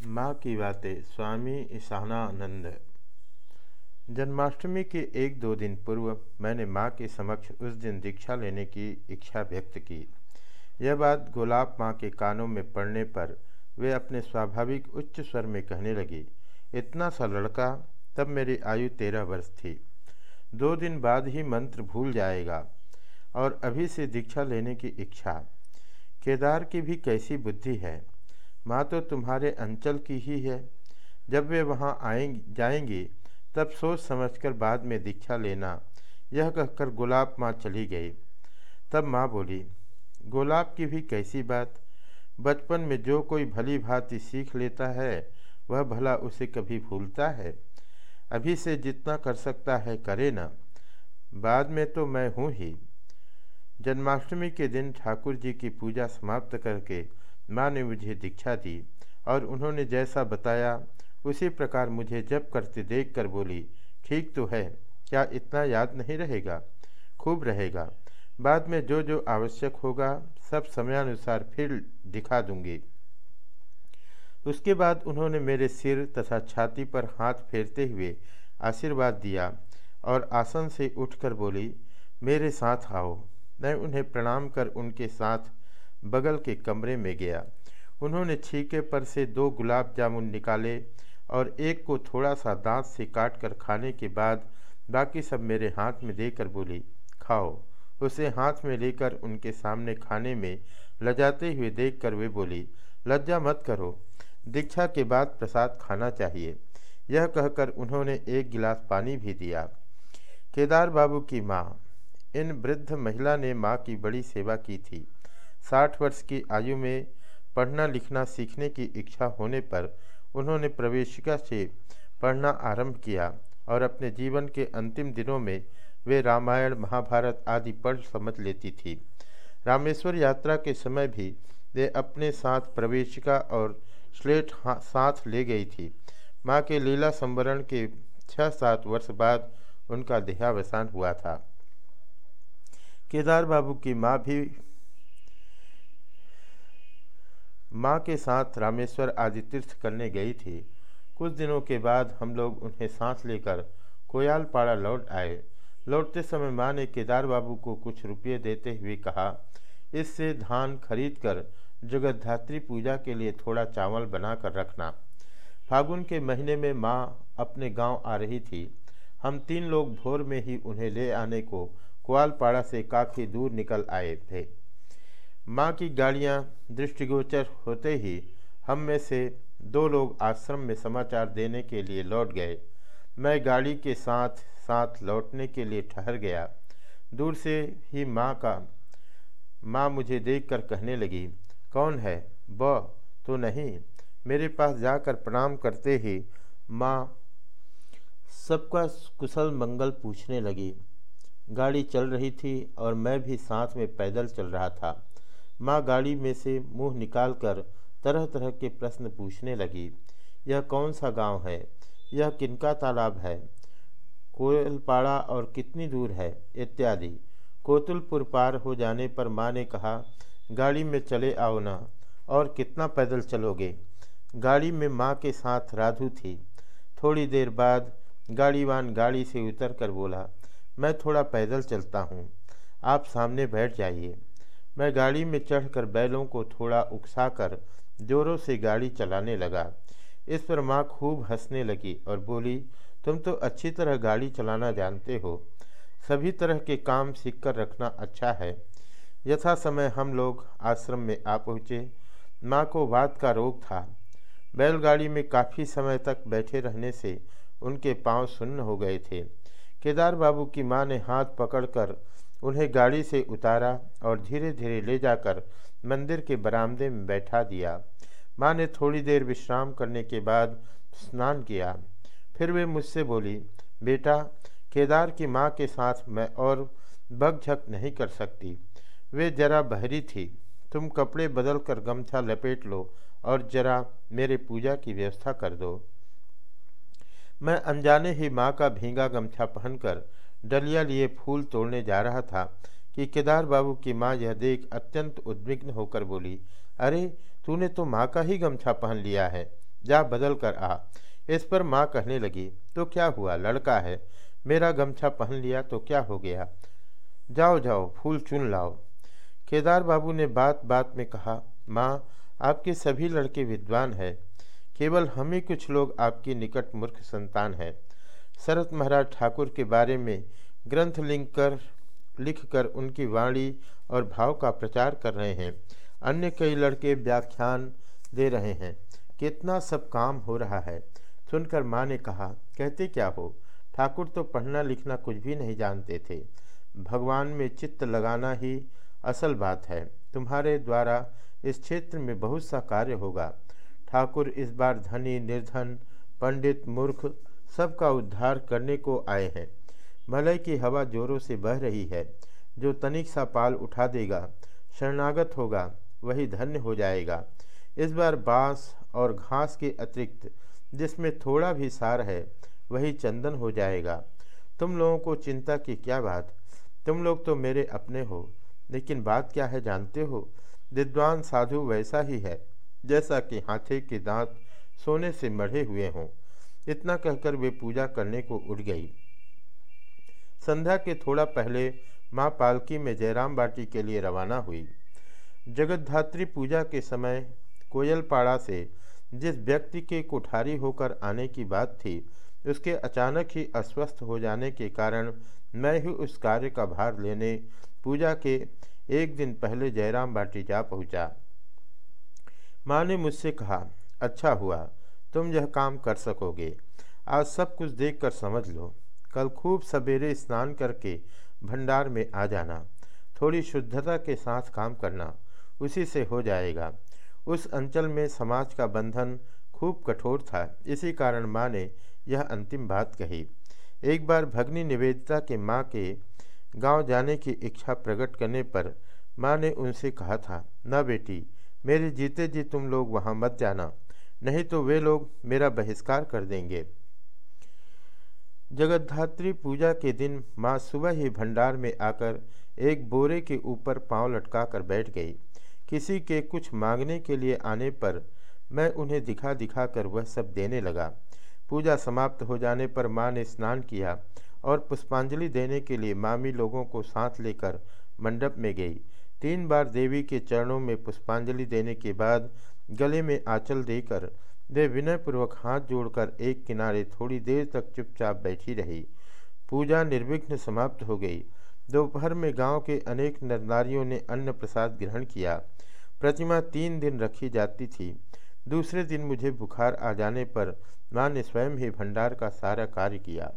माँ की बातें, स्वामी ईशानानंद। जन्माष्टमी के एक दो दिन पूर्व मैंने माँ के समक्ष उस दिन दीक्षा लेने की इच्छा व्यक्त की। यह बात गोलाब माँ के कानों में पड़ने पर वे अपने स्वाभाविक उच्च स्वर में कहने लगी, इतना सा लड़का, तब मेरी आयु तेरह वर्ष थी। दो दिन बाद ही मंत्र भूल जाएगा और अभी से दीक्षा लेने की इच्छा। केदार की भी कैसी बुद्धि है? माँ तो तुम्हारे अंचल की ही है। जब वे वहाँ आएँगी जाएँगी, तब सोच समझकर बाद में दीक्षा लेना। यह कहकर गुलाब माँ चली गई। तब माँ बोली, गुलाब की भी कैसी बात? बचपन में जो कोई भली भांति सीख लेता है, वह भला उसे कभी भूलता है? अभी से जितना कर सकता है, करे ना। बाद में तो मैं हूँ ही। जन्माष्टमी के दिन ठाकुर जी की पूजा समाप्त करके माँ ने मुझे दीक्षा दी और उन्होंने जैसा बताया, उसी प्रकार मुझे जब करते देख कर बोली, ठीक तो है, क्या इतना याद नहीं रहेगा? खूब रहेगा। बाद में जो जो आवश्यक होगा, सब समयानुसार फिर दिखा दूँगी उसके बाद उन्होंने मेरे सिर तथा छाती पर हाथ फेरते हुए आशीर्वाद दिया और आसन से उठकर बोली, मेरे साथ आओ, मैं उन्हें प्रणाम कर उनके साथ बगल के कमरे में गया। उन्होंने छीके पर से दो गुलाब जामुन निकाले और एक को थोड़ा सा दांत से काट कर खाने के बाद बाकी सब मेरे हाथ में देकर बोली, खाओ। उसे हाथ में लेकर उनके सामने खाने में लजाते हुए देखकर वे बोली, लज्जा मत करो, दीक्षा के बाद प्रसाद खाना चाहिए। यह कहकर उन्होंने एक गिलास पानी भी दिया। केदार बाबू की माँ, इन वृद्ध महिला ने माँ की बड़ी सेवा की थी। साठ वर्ष की आयु में पढ़ना लिखना सीखने की इच्छा होने पर उन्होंने प्रवेशिका से पढ़ना आरंभ किया और अपने जीवन के अंतिम दिनों में वे रामायण, महाभारत आदि पढ़ समझ लेती थी। रामेश्वर यात्रा के समय भी वे अपने साथ प्रवेशिका और स्लेट साथ ले गई थी। माँ के लीला संवरण के छः सात वर्ष बाद उनका देहावसान हुआ था। केदार बाबू की माँ भी माँ के साथ रामेश्वर आदि तीर्थ करने गई थी। कुछ दिनों के बाद हम लोग उन्हें सांस लेकर कोयालपाड़ा लौट आए। लौटते समय माँ ने केदार बाबू को कुछ रुपये देते हुए कहा, इससे धान खरीद कर जगतधात्री पूजा के लिए थोड़ा चावल बना कर रखना। फागुन के महीने में माँ अपने गाँव आ रही थी। हम तीन लोग भोर में ही उन्हें ले आने को कुआलपाड़ा से काफ़ी दूर निकल आए थे। माँ की गाड़ियाँ दृष्टिगोचर होते ही हम में से दो लोग आश्रम में समाचार देने के लिए लौट गए। मैं गाड़ी के साथ साथ लौटने के लिए ठहर गया। दूर से ही माँ का, माँ मुझे देखकर कहने लगी, कौन है? ब तो नहीं? मेरे पास जाकर प्रणाम करते ही माँ सबका कुशल मंगल पूछने लगी। गाड़ी चल रही थी और मैं भी साथ में पैदल चल रहा था। माँ गाड़ी में से मुँह निकालकर तरह तरह के प्रश्न पूछने लगी, यह कौन सा गाँव है? यह किनका तालाब है? कोयलपाड़ा और कितनी दूर है? इत्यादि। कोतुलपुर पार हो जाने पर माँ ने कहा, गाड़ी में चले आओ ना, और कितना पैदल चलोगे? गाड़ी में माँ के साथ राधु थी। थोड़ी देर बाद गाड़ीवान गाड़ी से उतर कर बोला, मैं थोड़ा पैदल चलता हूँ। आप सामने बैठ जाइए। मैं गाड़ी में चढ़कर बैलों को थोड़ा उकसाकर जोरों से गाड़ी चलाने लगा। इस पर माँ खूब हंसने लगी और बोली, तुम तो अच्छी तरह गाड़ी चलाना जानते हो। सभी तरह के काम सीख कर रखना अच्छा है। यथा समय हम लोग आश्रम में आ पहुँचे माँ को वात का रोग था। बैलगाड़ी में काफ़ी समय तक बैठे रहने से उनके पाँव सुन्न हो गए थे। केदार बाबू की माँ ने हाथ पकड़कर उन्हें गाड़ी से उतारा और धीरे धीरे ले जाकर मंदिर के बरामदे में बैठा दिया। माँ ने थोड़ी देर विश्राम करने के बाद स्नान किया। फिर वे मुझसे बोली, बेटा, केदार की माँ के साथ मैं और बगझक नहीं कर सकती। वे जरा बहरी थी। तुम कपड़े बदल कर गमछा लपेट लो और जरा मेरे पूजा की व्यवस्था कर दो। मैं अनजाने ही माँ का भींगा गमछा पहनकर डलिया लिए फूल तोड़ने जा रहा था कि केदार बाबू की माँ यह देख अत्यंत उद्विग्न होकर बोली, अरे, तूने तो माँ का ही गमछा पहन लिया है। जा बदल कर आ। इस पर माँ कहने लगी तो क्या हुआ? लड़का है। मेरा गमछा पहन लिया तो क्या हो गया? जाओ जाओ, फूल चुन लाओ। केदार बाबू ने बात बात में कहा, माँ, आपके सभी लड़के विद्वान हैं। केवल हम ही कुछ लोग आपकी निकट मूर्ख संतान हैं। शरत महाराज ठाकुर के बारे में ग्रंथ लिख कर लिख कर उनकी वाणी और भाव का प्रचार कर रहे हैं। अन्य कई लड़के व्याख्यान दे रहे हैं। कितना सब काम हो रहा है? सुनकर माँ ने कहा, कहते क्या हो? ठाकुर तो पढ़ना लिखना कुछ भी नहीं जानते थे। भगवान में चित्त लगाना ही असल बात है। तुम्हारे द्वारा इस क्षेत्र में बहुत सा कार्य होगा। ठाकुर इस बार धनी, निर्धन, पंडित, मूर्ख सबका उद्धार करने को आए हैं। भले की हवा जोरों से बह रही है। जो तनिक सा पाल उठा देगा, शरणागत होगा, वही धन्य हो जाएगा। इस बार बाँस और घास के अतिरिक्त जिसमें थोड़ा भी सार है, वही चंदन हो जाएगा। तुम लोगों को चिंता की क्या बात? तुम लोग तो मेरे अपने हो, लेकिन बात क्या है जानते हो? विद्वान साधु वैसा ही है, जैसा कि हाथे के दांत सोने से मढ़े हुए हों। इतना कहकर वे पूजा करने को उठ गई। संध्या के थोड़ा पहले माँ पालकी में जयराम बाटी के लिए रवाना हुई। जगतधात्री पूजा के समय कोयलपाड़ा से जिस व्यक्ति के कोठारी होकर आने की बात थी, उसके अचानक ही अस्वस्थ हो जाने के कारण मैं ही उस कार्य का भार लेने पूजा के एक दिन पहले जयराम बाटी जा पहुँचा। माँ ने मुझसे कहा अच्छा हुआ। तुम यह काम कर सकोगे। आज सब कुछ देखकर समझ लो। कल खूब सवेरे स्नान करके भंडार में आ जाना। थोड़ी शुद्धता के साथ काम करना, उसी से हो जाएगा। उस अंचल में समाज का बंधन खूब कठोर था। इसी कारण माँ ने यह अंतिम बात कही। एक बार भगनी निवेदिता के माँ के गाँव जाने की इच्छा प्रकट करने पर माँ ने उनसे कहा था, न बेटी, मेरे जीते जी तुम लोग वहाँ मत जाना। नहीं तो वे लोग मेरा बहिष्कार कर देंगे। जगतधात्री पूजा के दिन माँ सुबह ही भंडार में आकर एक बोरे के ऊपर पाँव लटकाकर बैठ गई। किसी के कुछ मांगने के लिए आने पर मैं उन्हें दिखा दिखा कर वह सब देने लगा। पूजा समाप्त हो जाने पर माँ ने स्नान किया और पुष्पांजलि देने के लिए मामी लोगों को साथ लेकर मंडप में गई। तीन बार देवी के चरणों में पुष्पांजलि देने के बाद गले में आंचल देकर, वे विनयपूर्वक हाथ जोड़कर एक किनारे थोड़ी देर तक चुपचाप बैठी रही। पूजा निर्विघ्न समाप्त हो गई। दोपहर में गाँव के अनेक नर नारियों ने अन्न प्रसाद ग्रहण किया। प्रतिमा तीन दिन रखी जाती थी। दूसरे दिन मुझे बुखार आ जाने पर माँ ने स्वयं ही भंडार का सारा कार्य किया।